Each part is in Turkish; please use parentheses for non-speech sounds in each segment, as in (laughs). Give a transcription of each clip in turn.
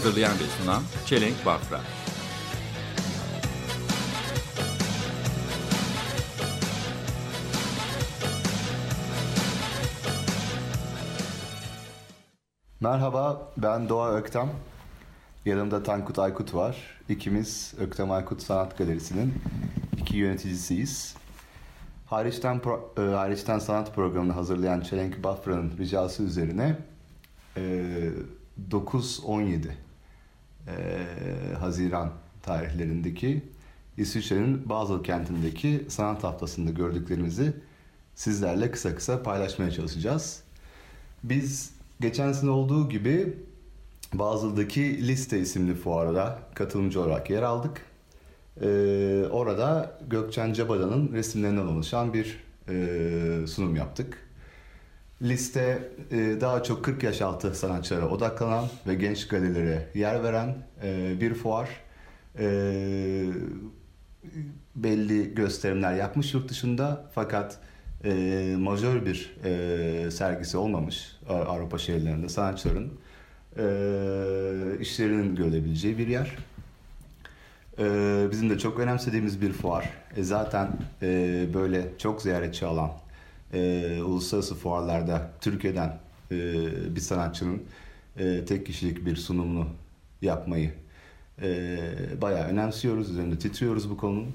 Hazırlayan ve sunan Çelenk Bafra. Merhaba, ben Doğa Öktem. Yanımda Tankut Aykut var. İkimiz Öktem Aykut Sanat Galerisi'nin iki yöneticisiyiz. Hariçten, pro- e, hariçten sanat programını hazırlayan Çelenk Bafra'nın ricası üzerine e, 9-17 e, Haziran tarihlerindeki İsviçre'nin Basel kentindeki sanat haftasında gördüklerimizi sizlerle kısa kısa paylaşmaya çalışacağız. Biz geçen sene olduğu gibi Basel'daki Liste isimli fuarda katılımcı olarak yer aldık. Ee, orada Gökçen Cabada'nın resimlerinden oluşan bir e, sunum yaptık. Liste e, daha çok 40 yaş altı sanatçılara odaklanan ve genç galerilere yer veren e, bir fuar. E, belli gösterimler yapmış yurt dışında fakat e, majör bir sergisi olmamış Avrupa şehirlerinde sanatçıların e, işlerinin görülebileceği bir yer. Bizim de çok önemsediğimiz bir fuar. Zaten böyle çok ziyaretçi alan e, uluslararası fuarlarda Türkiye'den e, bir sanatçının e, tek kişilik bir sunumunu yapmayı e, bayağı önemsiyoruz, üzerinde titriyoruz bu konunun.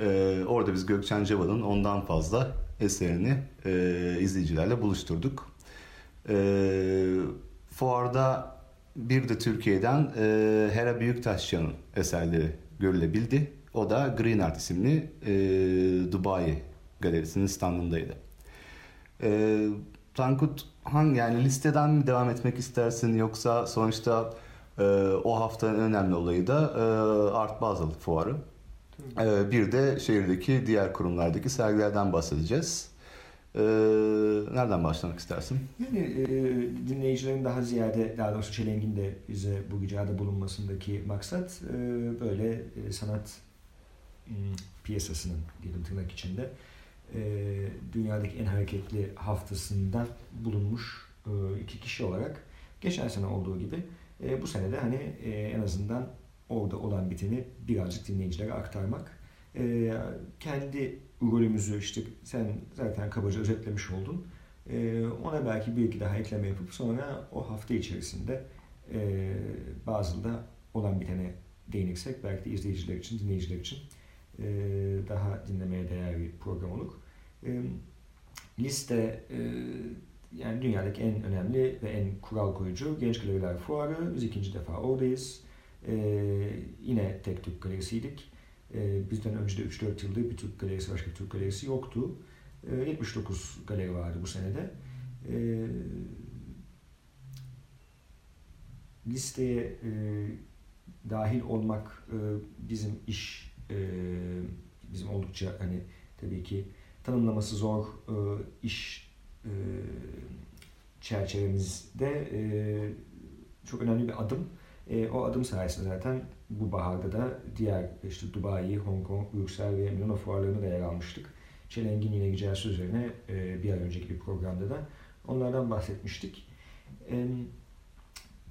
E, orada biz Gökçen Ceval'ın ondan fazla eserini e, izleyicilerle buluşturduk. E, fuarda bir de Türkiye'den e, Hera Büyüktaşçı'nın eserleri görülebildi. O da Green Art isimli e, Dubai galerisinin standındaydı. E, Tankut hangi yani listeden mi devam etmek istersin yoksa sonuçta e, o haftanın önemli olayı da e, Art Basel fuarı. E, bir de şehirdeki diğer kurumlardaki sergilerden bahsedeceğiz. E, nereden başlamak istersin? Yani e, dinleyicilerin daha ziyade, daha doğrusu Çelenk'in de bize bu ricada bulunmasındaki maksat e, böyle e, sanat m, piyasasının diyelim tırnak içinde e, dünyadaki en hareketli haftasında bulunmuş e, iki kişi olarak geçen sene olduğu gibi e, bu sene de hani e, en azından orada olan biteni birazcık dinleyicilere aktarmak. E, kendi rolümüzü işte sen zaten kabaca özetlemiş oldun. E, ona belki bir iki daha ekleme yapıp sonra o hafta içerisinde e, Basel'da olan bitene değinirsek belki de izleyiciler için, dinleyiciler için e, daha dinlemeye değer bir program olur. E, liste e, yani dünyadaki en önemli ve en kural koyucu Genç Galeriler Fuarı. Biz ikinci defa oradayız. E, yine tek Türk galerisiydik. Bizden önce de 3-4 yıldır bir Türk galerisi, başka bir Türk galerisi yoktu. E, 79 galeri vardı bu senede. E, listeye dahil olmak e, bizim iş, e, bizim oldukça hani tabii ki tanımlaması zor e, iş e, çerçevemizde e, çok önemli bir adım. E, o adım sayesinde zaten bu baharda da diğer işte Dubai, Hong Kong, Brüksel ve Milano fuarlarına da yer almıştık. Çelengin yine gideceğiz üzerine bir ay önceki bir programda da onlardan bahsetmiştik. E,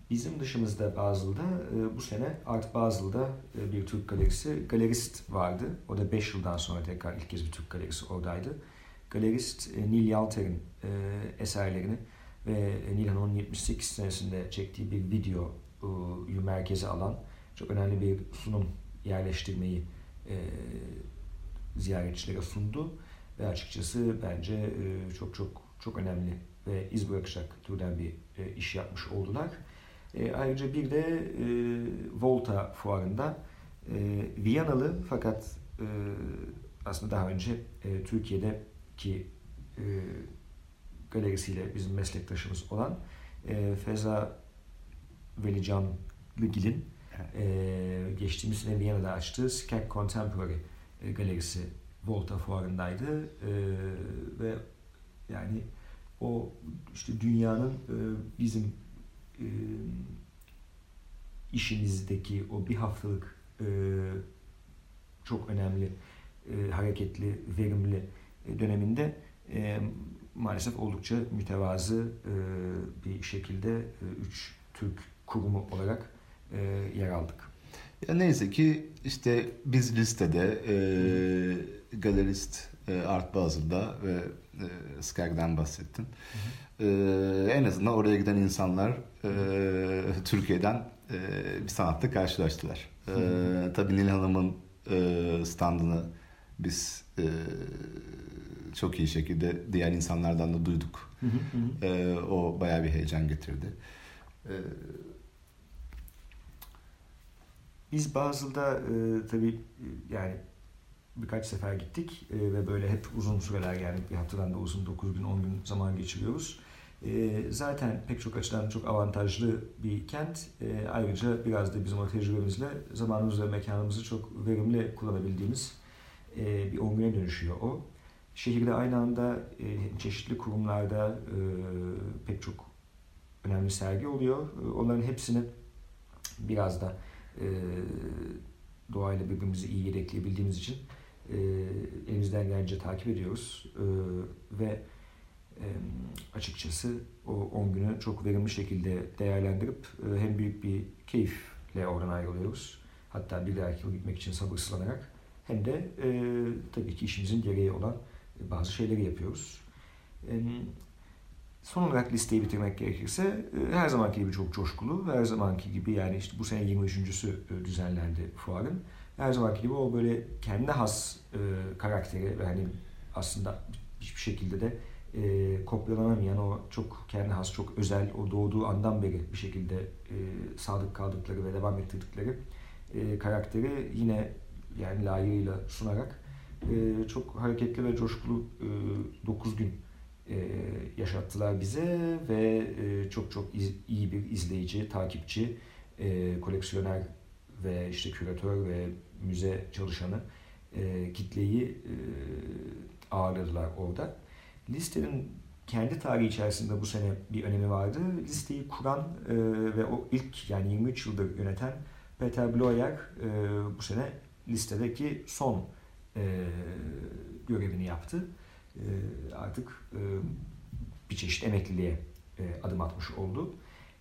bizim dışımızda Basel'da e, bu sene Art Basel'da e, bir Türk galerisi, galerist vardı. O da 5 yıldan sonra tekrar ilk kez bir Türk galerisi oradaydı. Galerist e, Nil Yalter'in eserlerini ve Nilhan onun 78 senesinde çektiği bir video e, merkeze alan çok önemli bir sunum yerleştirmeyi ziyaretçilere sundu ve açıkçası bence çok çok çok önemli ve iz bırakacak türden bir iş yapmış oldular. E, ayrıca bir de e, Volta fuarında e, Viyanalı fakat e, aslında daha önce e, Türkiye'deki e, galerisiyle bizim meslektaşımız olan e, Feza Velican Gülgil'in e, geçtiğimiz sene Viyana'da açtığı Skek Contemporary e, galerisi Volta fuarındaydı. E, ve yani o işte dünyanın e, bizim e, işimizdeki o bir haftalık e, çok önemli, e, hareketli, verimli e, döneminde e, maalesef oldukça mütevazı e, bir şekilde e, üç Türk kurumu olarak e, yer aldık. Ya neyse ki işte biz listede e, galerist e, Art Basel'da ve e, Skag'dan bahsettin. E, en azından oraya giden insanlar e, Türkiye'den e, bir sanatla karşılaştılar. E, tabii Nil Hanım'ın e, standını biz e, çok iyi şekilde diğer insanlardan da duyduk. E, o bayağı bir heyecan getirdi. E, Biz Basel'da e, tabii e, yani birkaç sefer gittik e, ve böyle hep uzun süreler yani bir haftadan da uzun 9 gün 10 gün zaman geçiriyoruz. E, zaten pek çok açıdan çok avantajlı bir kent. E, ayrıca biraz da bizim o tecrübemizle zamanımızı ve mekanımızı çok verimli kullanabildiğimiz e, bir 10 güne dönüşüyor o. Şehirde aynı anda e, çeşitli kurumlarda e, pek çok önemli sergi oluyor. Onların hepsini biraz da doğayla birbirimizi iyi yedekleyebildiğimiz için elimizden gelince takip ediyoruz ve açıkçası o 10 günü çok verimli şekilde değerlendirip e, hem büyük bir keyifle oradan ayrılıyoruz. Hatta bir dahaki yıl gitmek için sabırsızlanarak hem de e, tabii ki işimizin gereği olan bazı şeyleri yapıyoruz. E, Son olarak listeyi bitirmek gerekirse e, her zamanki gibi çok coşkulu ve her zamanki gibi yani işte bu sene 23.sü e, düzenlendi fuarın. Her zamanki gibi o böyle kendi has e, karakteri ve hani aslında hiçbir şekilde de e, kopyalanamayan o çok kendi has, çok özel, o doğduğu andan beri bir şekilde e, sadık kaldıkları ve devam ettirdikleri e, karakteri yine yani layığıyla sunarak e, çok hareketli ve coşkulu e, 9 gün e, yaşattılar bize ve e, çok çok iz- iyi bir izleyici, takipçi, e, koleksiyoner ve işte küratör ve müze çalışanı e, kitleyi e, ağırladılar orada. Listenin kendi tarihi içerisinde bu sene bir önemi vardı. Listeyi kuran e, ve o ilk yani 23 yıldır yöneten Peter Bloyer e, bu sene listedeki son e, görevini yaptı. E, artık e, bir çeşit emekliliğe e, adım atmış oldu.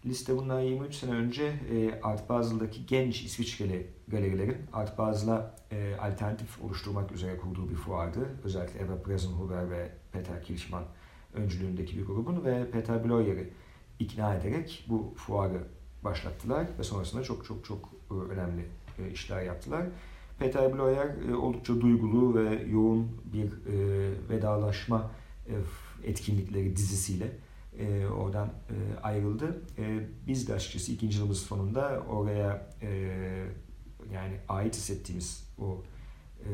Liste bundan 23 sene önce e, Art Basel'daki genç İsviçreli galerilerin Art Basel'a e, alternatif oluşturmak üzere kurduğu bir fuardı. Özellikle Eva Presenhuber ve Peter Kirchmann öncülüğündeki bir grubun ve Peter Bloyer'i ikna ederek bu fuarı başlattılar ve sonrasında çok çok çok e, önemli e, işler yaptılar. Peter Bloyer e, oldukça duygulu ve yoğun bir vedalaşma etkinlikleri dizisiyle e, oradan e, ayrıldı. E, biz de açıkçası ikinci yılımız sonunda oraya e, yani ait hissettiğimiz o e,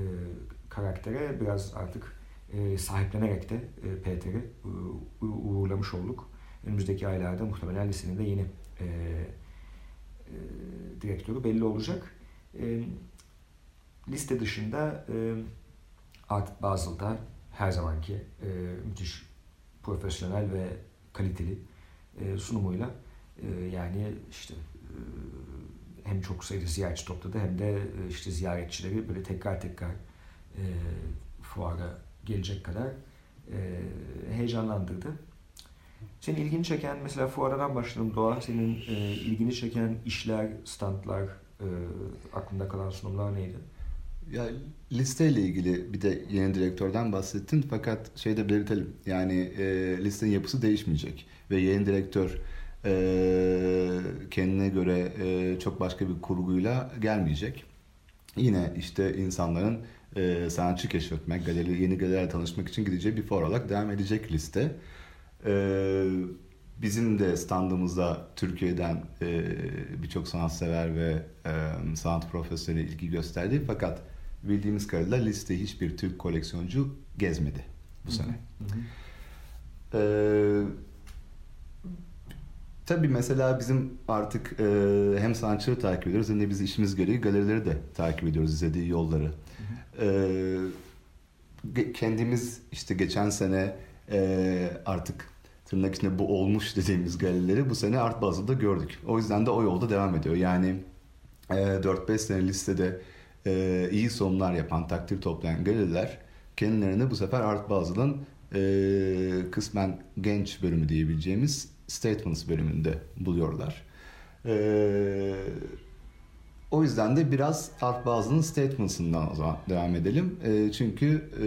karaktere biraz artık e, sahiplenerek de e, Peter'i e, uğurlamış olduk. Önümüzdeki aylarda muhtemelen lisenin de yeni e, e, direktörü belli olacak. E, liste dışında e, Art Basel'da her zamanki e, müthiş profesyonel ve kaliteli e, sunumuyla e, yani işte e, hem çok sayıda ziyaretçi topladı hem de e, işte ziyaretçileri böyle tekrar tekrar e, fuara gelecek kadar e, heyecanlandırdı. Senin ilgini çeken mesela fuaradan başlayalım Doğa. Senin e, ilgini çeken işler, standlar, e, aklında kalan sunumlar neydi? Ya listeyle ilgili bir de yeni direktörden bahsettin fakat şey de belirtelim yani e, listenin yapısı değişmeyecek ve yeni direktör e, kendine göre e, çok başka bir kurguyla gelmeyecek. Yine işte insanların e, sanatçı keşfetmek, galeri, yeni galerilerle tanışmak için gideceği bir fuar olarak devam edecek liste. E, bizim de standımızda Türkiye'den e, birçok sanatsever ve e, sanat profesyoneli ilgi gösterdi fakat bildiğimiz kadarıyla liste hiçbir Türk koleksiyoncu gezmedi bu sene. Ee, Tabii mesela bizim artık e, hem sanatçıları takip ediyoruz hem de biz işimiz gereği galerileri de takip ediyoruz izlediği yolları. E, ge- kendimiz işte geçen sene e, artık tırnak içinde bu olmuş dediğimiz galerileri bu sene art bazında gördük. O yüzden de o yolda devam ediyor. Yani e, 4-5 sene listede e, iyi sonlar yapan, takdir toplayan galeriler kendilerini bu sefer art bazının e, kısmen genç bölümü diyebileceğimiz Statements bölümünde buluyorlar. E, o yüzden de biraz art bazının Statements'ından o zaman devam edelim. E, çünkü e,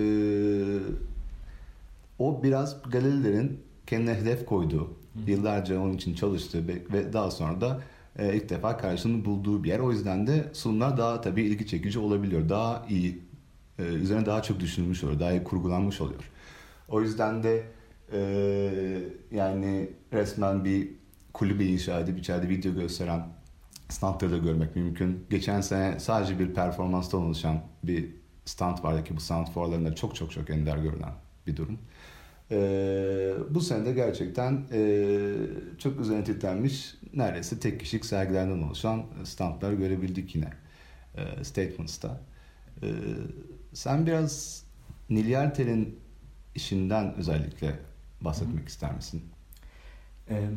o biraz galerilerin kendine hedef koyduğu, yıllarca onun için çalıştığı ve daha sonra da e, ilk defa karşılığını bulduğu bir yer. O yüzden de sunumlar daha tabii ilgi çekici olabiliyor. Daha iyi, e, üzerine daha çok düşünülmüş oluyor, daha iyi kurgulanmış oluyor. O yüzden de e, yani resmen bir kulübe inşa edip içeride video gösteren standları da görmek mümkün. Geçen sene sadece bir performanstan oluşan bir stand vardı ki bu stand fuarlarında çok çok çok ender görülen bir durum. Ee, bu sene de gerçekten e, çok üzerine titrenmiş neredeyse tek kişilik sergilerden oluşan standlar görebildik yine e, Statements'ta. E, sen biraz Nilyartel'in işinden özellikle bahsetmek ister misin? Em,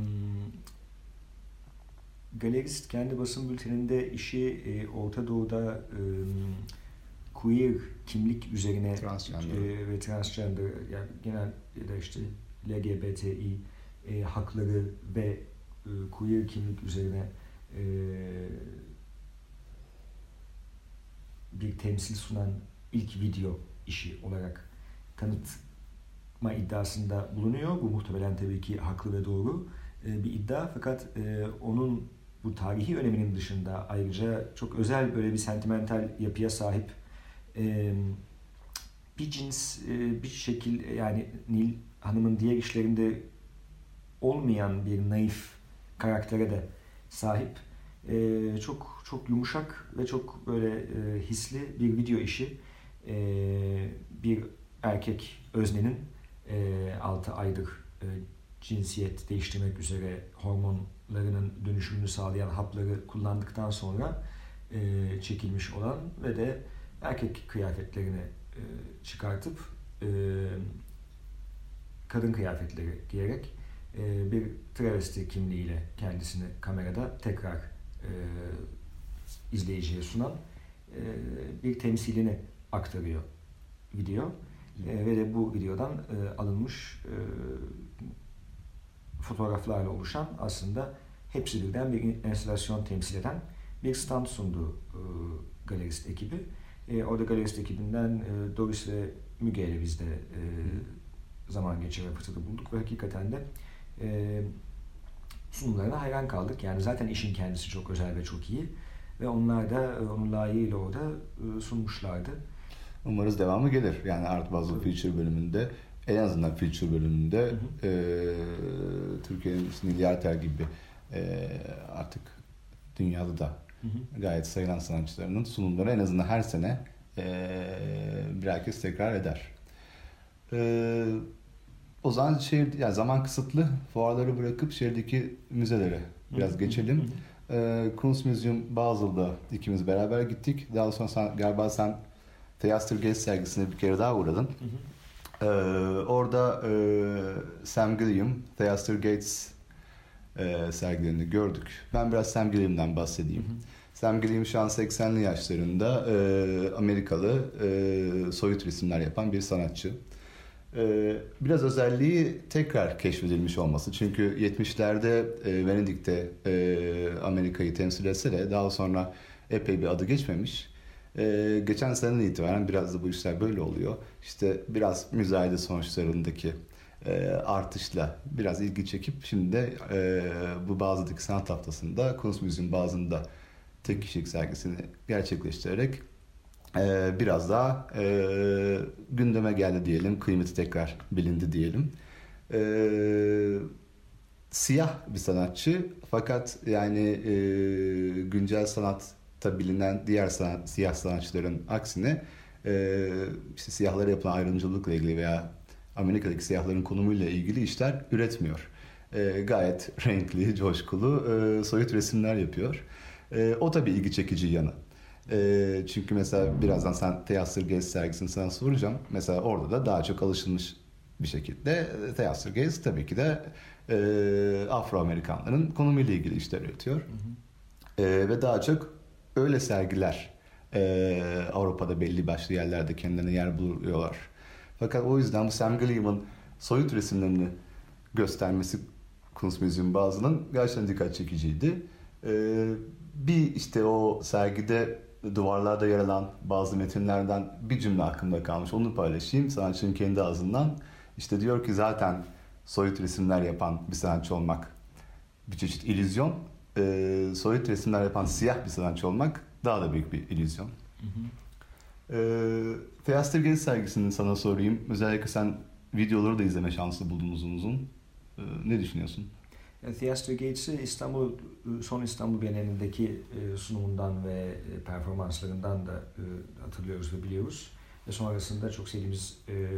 galerist kendi basın bülteninde işi e, Orta Doğu'da em, queer kimlik üzerine Transgender. e, ve transgender yani genel ya da işte LGBTİ e, hakları ve e, queer kimlik üzerine e, bir temsil sunan ilk video işi olarak tanıtma iddiasında bulunuyor. Bu muhtemelen tabii ki haklı ve doğru e, bir iddia fakat e, onun bu tarihi öneminin dışında ayrıca çok özel böyle bir sentimental yapıya sahip e, bir cins e, bir şekil yani Nil Hanım'ın diğer işlerinde olmayan bir naif karaktere de sahip. E, çok çok yumuşak ve çok böyle e, hisli bir video işi. E, bir erkek öznenin e, 6 aydır e, cinsiyet değiştirmek üzere hormonlarının dönüşümünü sağlayan hapları kullandıktan sonra e, çekilmiş olan ve de erkek kıyafetlerini e, çıkartıp e, kadın kıyafetleri giyerek e, bir travesti kimliğiyle kendisini kamerada tekrar e, izleyiciye sunan e, bir temsilini aktarıyor video. E, ve de bu videodan e, alınmış e, fotoğraflarla oluşan aslında hepsi birden bir enstalasyon temsil eden bir stand sundu e, galerist ekibi. E, orada galerist ekibinden e, Doris ve Müge ile biz de e, zaman geçirme fırsatı bulduk ve hakikaten de e, sunumlarına hayran kaldık. Yani zaten işin kendisi çok özel ve çok iyi ve onlar da e, onu layığıyla orada e, sunmuşlardı. Umarız devamı gelir. Yani Art Basel Feature bölümünde en azından Feature bölümünde Hı hı. e, Türkiye'nin Nilyarter gibi e, artık dünyada da Hı hı. gayet sayılan sanatçılarının sunumları en azından her sene e, bir herkes tekrar eder. E, o zaman şehir, yani zaman kısıtlı fuarları bırakıp şehirdeki müzelere biraz Hı hı. geçelim. Hı hı. E, Kunstmuseum Basel'da ikimiz beraber gittik. Daha sonra sen, galiba sen Theaster Gates sergisine bir kere daha uğradın. Hı hı. Ee, orada e, Sam Gilliam, Theaster Gates e, sergilerini gördük. Ben biraz Sam Gilliam'dan bahsedeyim. Hı hı. Sam Gilliam şu an 80'li yaşlarında e, Amerikalı e, soyut resimler yapan bir sanatçı. E, biraz özelliği tekrar keşfedilmiş olması. Çünkü 70'lerde e, Venedik'te e, Amerika'yı temsil etse de daha sonra epey bir adı geçmemiş. Ee, geçen seneden itibaren biraz da bu işler böyle oluyor. İşte biraz müzayede sonuçlarındaki e, artışla biraz ilgi çekip şimdi de e, bu Bazı'daki sanat haftasında Kunstmuseum bazında tek kişilik sergisini gerçekleştirerek e, biraz daha e, gündeme geldi diyelim. Kıymeti tekrar bilindi diyelim. E, siyah bir sanatçı fakat yani e, güncel sanatta bilinen diğer sanat, siyah sanatçıların aksine e, işte siyahlara yapılan ayrımcılıkla ilgili veya Amerika'daki siyahların konumuyla ilgili işler üretmiyor. e, gayet (laughs) renkli, coşkulu e, soyut resimler yapıyor. E, o tabii ilgi çekici yanı. E, çünkü mesela birazdan sen Theaster Gaze sergisini sana soracağım. Mesela orada da daha çok alışılmış bir şekilde Theaster Gaze tabii ki de e, Afro-Amerikanların konumuyla ilgili işler üretiyor. E, ve daha çok öyle sergiler e, Avrupa'da belli başlı yerlerde kendilerine yer buluyorlar. Fakat o yüzden bu Sam Gilliam'ın soyut resimlerini göstermesi Kunstmuseum bazının gerçekten dikkat çekiciydi. E, bir işte o sergide duvarlarda yer alan bazı metinlerden bir cümle aklımda kalmış. Onu paylaşayım sanatçının kendi ağzından. İşte diyor ki zaten soyut resimler yapan bir sanatçı olmak bir çeşit illüzyon. Ee, soyut resimler yapan siyah bir sanatçı olmak daha da büyük bir illüzyon. Ee, Theaster Gaze sergisini sana sorayım. Özellikle sen videoları da izleme şansı buldun uzun uzun. Ee, ne düşünüyorsun? Yani Theaster Gates'i İstanbul, son İstanbul Bienalindeki e, sunumundan ve e, performanslarından da e, hatırlıyoruz ve biliyoruz. Ve sonrasında çok sevdiğimiz e,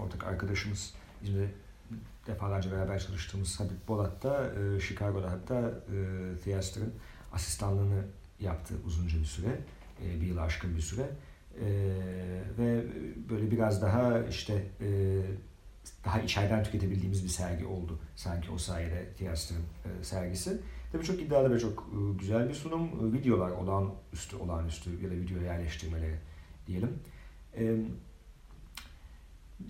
ortak arkadaşımız, İzmir'de defalarca beraber çalıştığımız Habib Bolat da e, Chicago'da hatta e, Theaster'ın asistanlığını yaptı uzunca bir süre. E, bir yıl aşkın bir süre. E, ve böyle biraz daha işte e, daha içeriden tüketebildiğimiz bir sergi oldu sanki o sayede Theaster'ın e, sergisi. Tabii çok iddialı ve çok e, güzel bir sunum. E, videolar olağanüstü, olağanüstü ya da video yerleştirmeleri diyelim. E,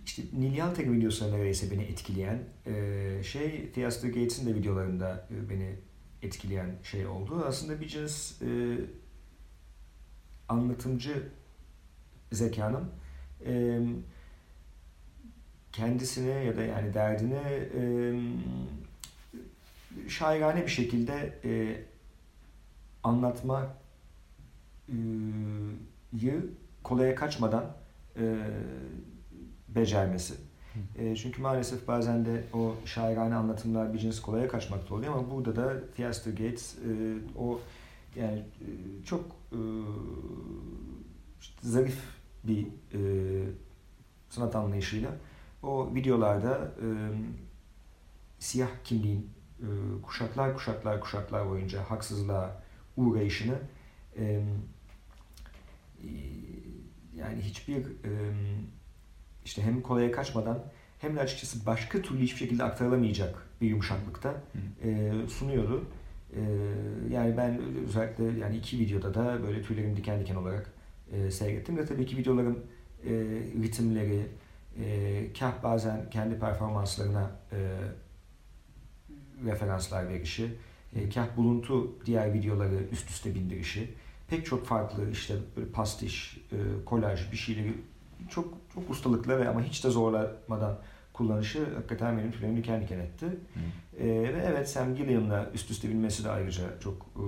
işte Neil Yaltek videosu neredeyse beni etkileyen e, şey Theaster Gates'in de videolarında e, beni etkileyen şey oldu. Aslında bir cins e, anlatımcı zekanın e, kendisine ya da yani derdini e, şairane bir şekilde e, anlatmayı kolaya kaçmadan e, becermesi. E, çünkü maalesef bazen de o şairane anlatımlar bir cins kolaya kaçmakta oluyor ama burada da Theaster Gates e, o yani e, çok e, işte zarif bir e, sanat anlayışıyla o videolarda e, siyah kimliğin e, kuşaklar kuşaklar kuşaklar boyunca haksızlığa uğrayışını e, yani hiçbir e, işte hem kolaya kaçmadan hem de açıkçası başka türlü hiçbir şekilde aktarılamayacak bir yumuşaklıkta e, sunuyordu. E, yani ben özellikle yani iki videoda da böyle tüylerim diken diken olarak e, seyrettim ve tabii ki videoların e, ritimleri, e, kah bazen kendi performanslarına e, referanslar verişi, e, kah buluntu diğer videoları üst üste bindirişi, pek çok farklı işte böyle pastiş, e, kolaj bir şeyleri çok çok ustalıkla ve ama hiç de zorlamadan kullanışı hakikaten benim tüylerimi diken diken etti. E, ve evet Sam Gilliam'la üst üste binmesi de ayrıca çok e,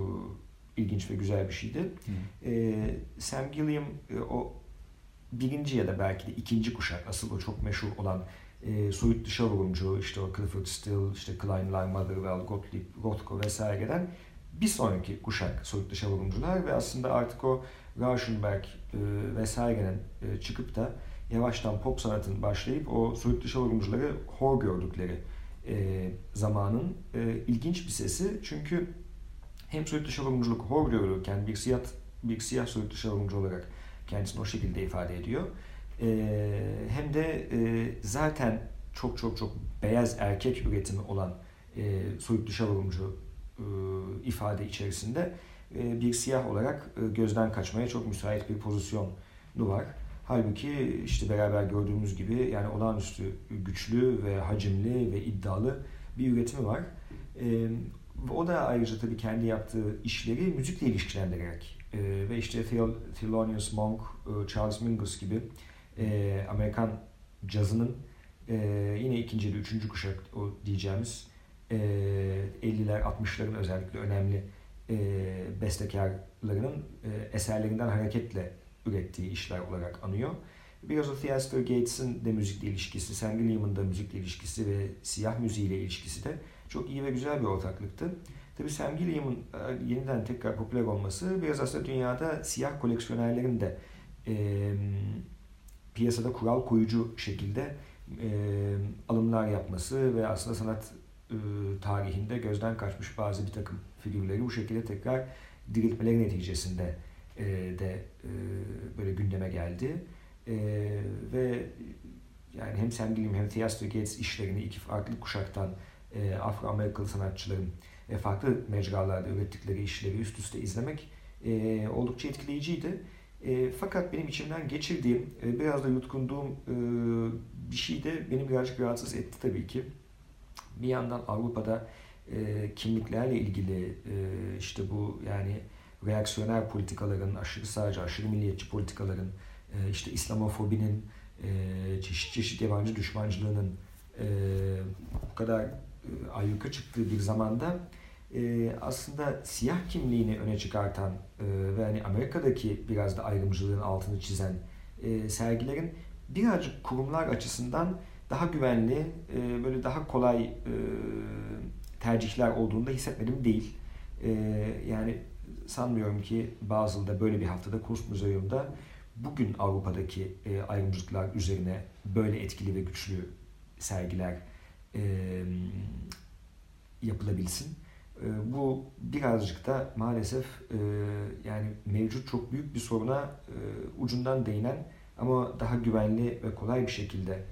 ilginç ve güzel bir şeydi. E, Sam Gilliam e, o birinci ya da belki de ikinci kuşak asıl o çok meşhur olan e, soyut dışa vurumcu işte o Clifford Still, işte Kleinlein, Motherwell, Gottlieb, Rothko vesaireden bir sonraki kuşak soyut dışa vurumcular ve aslında artık o Rauschenberg e, vesairenin e, çıkıp da yavaştan pop sanatın başlayıp o soyut dışa vurumcuları hor gördükleri e, zamanın e, ilginç bir sesi. Çünkü hem soyut dışa vurumculuk hor görülürken bir siyah, bir siyah soyut dışa vurumcu olarak kendisini o şekilde ifade ediyor. E, hem de e, zaten çok çok çok beyaz erkek üretimi olan e, soyut dışa vurumcu e, ifade içerisinde e, bir siyah olarak e, gözden kaçmaya çok müsait bir pozisyonu var. Halbuki işte beraber gördüğümüz gibi yani olağanüstü güçlü ve hacimli ve iddialı bir üretimi var. E, o da ayrıca tabii kendi yaptığı işleri müzikle ilişkilendirerek e, ve işte Thelonious Monk, e, Charles Mingus gibi e, Amerikan cazının e, yine ikinci ile üçüncü kuşak o diyeceğimiz e, 50'ler 60'ların özellikle önemli e, bestekarlarının e, eserlerinden hareketle ürettiği işler olarak anıyor. Biraz o Theaster Gates'in de müzikle ilişkisi, Sam Gilliam'ın da müzikle ilişkisi ve siyah müziğiyle ilişkisi de çok iyi ve güzel bir ortaklıktı. Tabi Sam Gilliam'ın e, yeniden tekrar popüler olması biraz aslında dünyada siyah koleksiyonerlerin de e, piyasada kural koyucu şekilde e, alımlar yapması ve aslında sanat e, tarihinde gözden kaçmış bazı bir takım figürleri bu şekilde tekrar diriltmeleri neticesinde e, de e, böyle gündeme geldi. E, ve yani hem Sam Gilliam hem Theaster Gates işlerini iki farklı kuşaktan e, Afro-Amerikalı sanatçıların e, farklı mecralarda ürettikleri işleri üst üste izlemek e, oldukça etkileyiciydi. E, fakat benim içimden geçirdiğim, e, biraz da yutkunduğum e, bir şey de beni birazcık rahatsız etti tabii ki. Bir yandan Avrupa'da e, kimliklerle ilgili e, işte bu yani reaksiyoner politikaların, aşırı sağcı, aşırı milliyetçi politikaların, e, işte İslamofobinin, e, çeşit çeşit yabancı düşmancılığının e, bu kadar ayyuka çıktığı bir zamanda e, aslında siyah kimliğini öne çıkartan e, ve hani Amerika'daki biraz da ayrımcılığın altını çizen e, sergilerin birazcık kurumlar açısından daha güvenli, e, böyle daha kolay e, tercihler olduğunu da hissetmedim değil. E, yani sanmıyorum ki Basel'da böyle bir haftada Kurs Müzeyum'da bugün Avrupa'daki e, ayrımcılıklar üzerine böyle etkili ve güçlü sergiler e, yapılabilsin. Bu birazcık da maalesef yani mevcut çok büyük bir soruna ucundan değinen ama daha güvenli ve kolay bir şekilde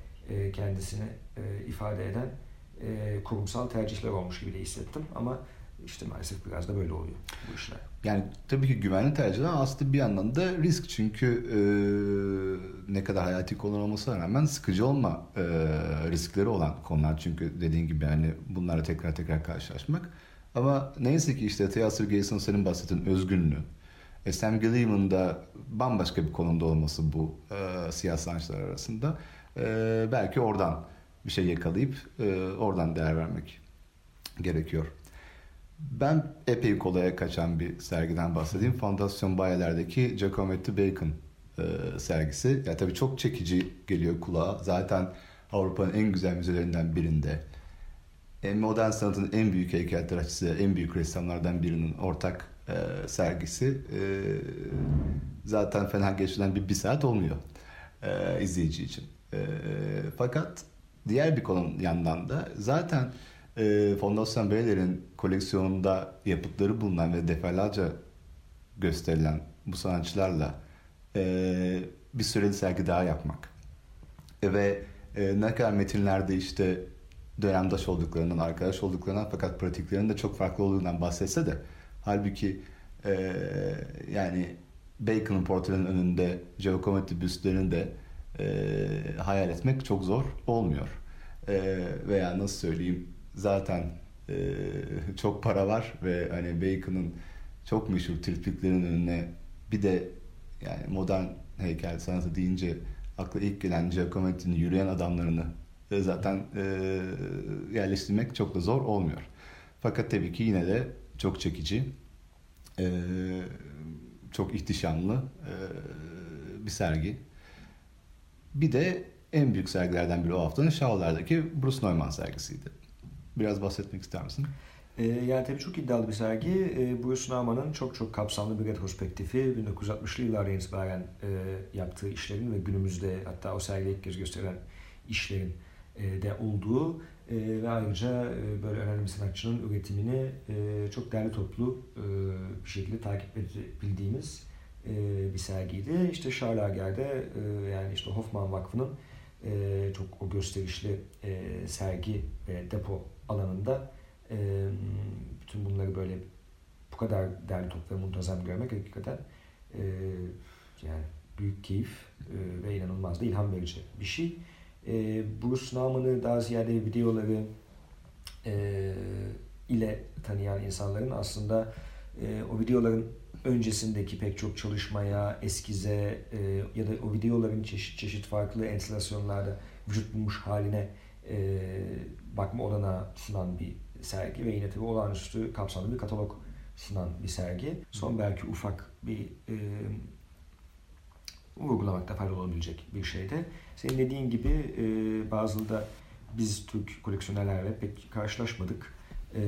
kendisini ifade eden kurumsal tercihler olmuş gibi de hissettim ama işte maalesef biraz da böyle oluyor bu işler. Yani tabii ki güvenli tercihler aslında bir yandan da risk çünkü e, ne kadar hayati konular olmasına rağmen sıkıcı olma e, riskleri olan konular çünkü dediğin gibi yani bunlarla tekrar tekrar karşılaşmak. Ama neyse ki işte Theater Gates'ın senin bahsettiğin özgünlüğü, e, Sam Gilliam'ın da bambaşka bir konumda olması bu e, siyah arasında e, belki oradan bir şey yakalayıp e, oradan değer vermek gerekiyor. Ben epey kolaya kaçan bir sergiden bahsedeyim. Fondasyon Bayer'lerdeki Giacometti Bacon e, sergisi. Ya tabii çok çekici geliyor kulağa. Zaten Avrupa'nın en güzel müzelerinden birinde. E, modern sanatın en büyük heykeltıraşçısı, en büyük ressamlardan birinin ortak e, sergisi. E, zaten fena geçilen bir, bir saat olmuyor e, izleyici için. E, fakat diğer bir konu yandan da zaten e, Fondasyon Beyler'in koleksiyonunda yapıtları bulunan ve defalarca gösterilen bu sanatçılarla e, bir süreli sergi daha yapmak. E, ve e, ne kadar metinlerde işte dönemdaş olduklarından, arkadaş olduklarından fakat pratiklerinin de çok farklı olduğundan bahsetse de halbuki e, yani Bacon'ın portrenin önünde Giacometti büstlerini de e, hayal etmek çok zor olmuyor. E, veya nasıl söyleyeyim zaten e, (laughs) çok para var ve hani Bacon'ın çok meşhur tripliklerin önüne bir de yani modern heykel sanatı deyince akla ilk gelen Giacometti'nin yürüyen adamlarını e, zaten e, yerleştirmek çok da zor olmuyor. Fakat tabii ki yine de çok çekici, e, çok ihtişamlı e, bir sergi. Bir de en büyük sergilerden biri o haftanın Schauler'daki Bruce Neumann sergisiydi. Biraz bahsetmek ister misin? E, yani tabii çok iddialı bir sergi. E, Bruce Naumann'ın çok çok kapsamlı bir retrospektifi 1960'lı yıllardan itibaren e, yaptığı işlerin ve günümüzde hatta o sergide ilk kez gösterilen işlerin e, de olduğu e, ve ayrıca e, böyle önemli bir sanatçının üretimini çok değerli toplu bir şekilde takip edebildiğimiz e, bir sergiydi. İşte Scharlager'de e, yani işte Hoffman Vakfı'nın çok o gösterişli sergi ve depo alanında e, bütün bunları böyle bu kadar değerli toplu ve muntazam görmek hakikaten e, yani büyük keyif e, ve inanılmaz da ilham verici bir şey. E, Bruce Naumann'ı daha ziyade videoları e, ile tanıyan insanların aslında e, o videoların öncesindeki pek çok çalışmaya, eskize e, ya da o videoların çeşit çeşit farklı enstalasyonlarda vücut bulmuş haline e, bakma olanağı sunan bir sergi ve yine tabii olağanüstü kapsamlı bir katalog sunan bir sergi. Son belki ufak bir e, vurgulamakta faydalı olabilecek bir şeyde. Senin dediğin gibi e, bazıda biz Türk koleksiyonerlerle pek karşılaşmadık. E,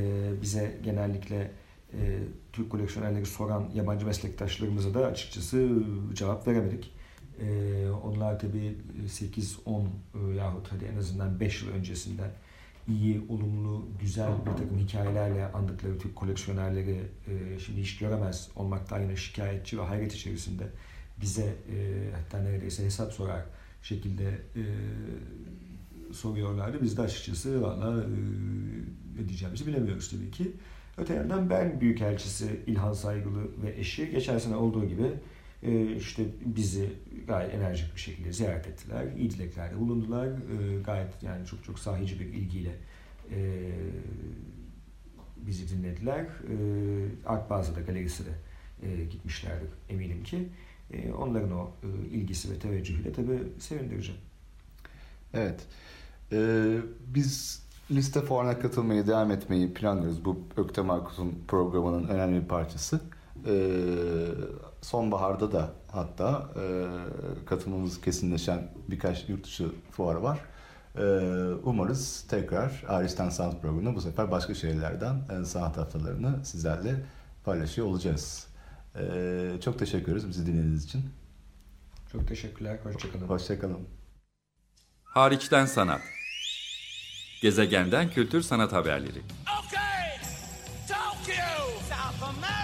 bize genellikle e, Türk koleksiyonerleri soran yabancı meslektaşlarımıza da açıkçası cevap veremedik. E, onlar tabii 8-10 e, yahut hadi en azından 5 yıl öncesinden iyi, olumlu, güzel bir takım hikayelerle andıkları Türk koleksiyonerleri e, şimdi hiç göremez olmakta yine şikayetçi ve hayret içerisinde bize e, hatta neredeyse hesap sorar şekilde e, soruyorlardı. Biz de açıkçası valla e, ne bilemiyoruz tabii ki. Öte yandan ben Büyükelçisi İlhan Saygılı ve eşi geçen sene olduğu gibi işte bizi gayet enerjik bir şekilde ziyaret ettiler. İyi dileklerde bulundular. E, gayet yani çok çok sahici bir ilgiyle e, bizi dinlediler. E, Art Basa'da galerisine e, gitmişlerdir eminim ki. Onların o e, ilgisi ve teveccühüyle tabii sevindirici. Evet. Ee, biz liste fuarına katılmaya devam etmeyi planlıyoruz. Bu Ökte Markus'un programının önemli bir parçası. Ee, sonbaharda da hatta e, katılmamız kesinleşen birkaç yurt dışı fuarı var. Ee, umarız tekrar Aristan Sanat programında bu sefer başka şehirlerden e, sanat haftalarını sizlerle paylaşıyor olacağız. Ee, çok teşekkür ederiz bizi dinlediğiniz için. Çok teşekkürler. Hoşçakalın. Hoşçakalın. Hariçten sanat. Gezegenden kültür sanat haberleri. Okay, Tokyo, South America,